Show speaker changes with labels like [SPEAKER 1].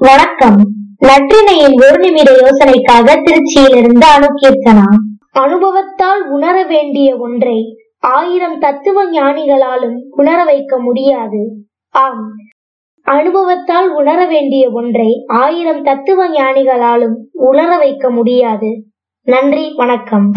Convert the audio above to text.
[SPEAKER 1] வணக்கம். நற்றினையின் ஒரு நிமிட யோசனைக்காக திருச்சியிலிருந்து அணுகீர்த்தனா அனுபவத்தால் உணர வேண்டிய ஒன்றை ஆயிரம் தத்துவ ஞானிகளாலும் உணர வைக்க முடியாது. ஆம். அனுபவத்தால் உணர வேண்டிய ஒன்றை ஆயிரம் தத்துவ ஞானிகளாலும் உணர வைக்க முடியாது. நன்றி வணக்கம்.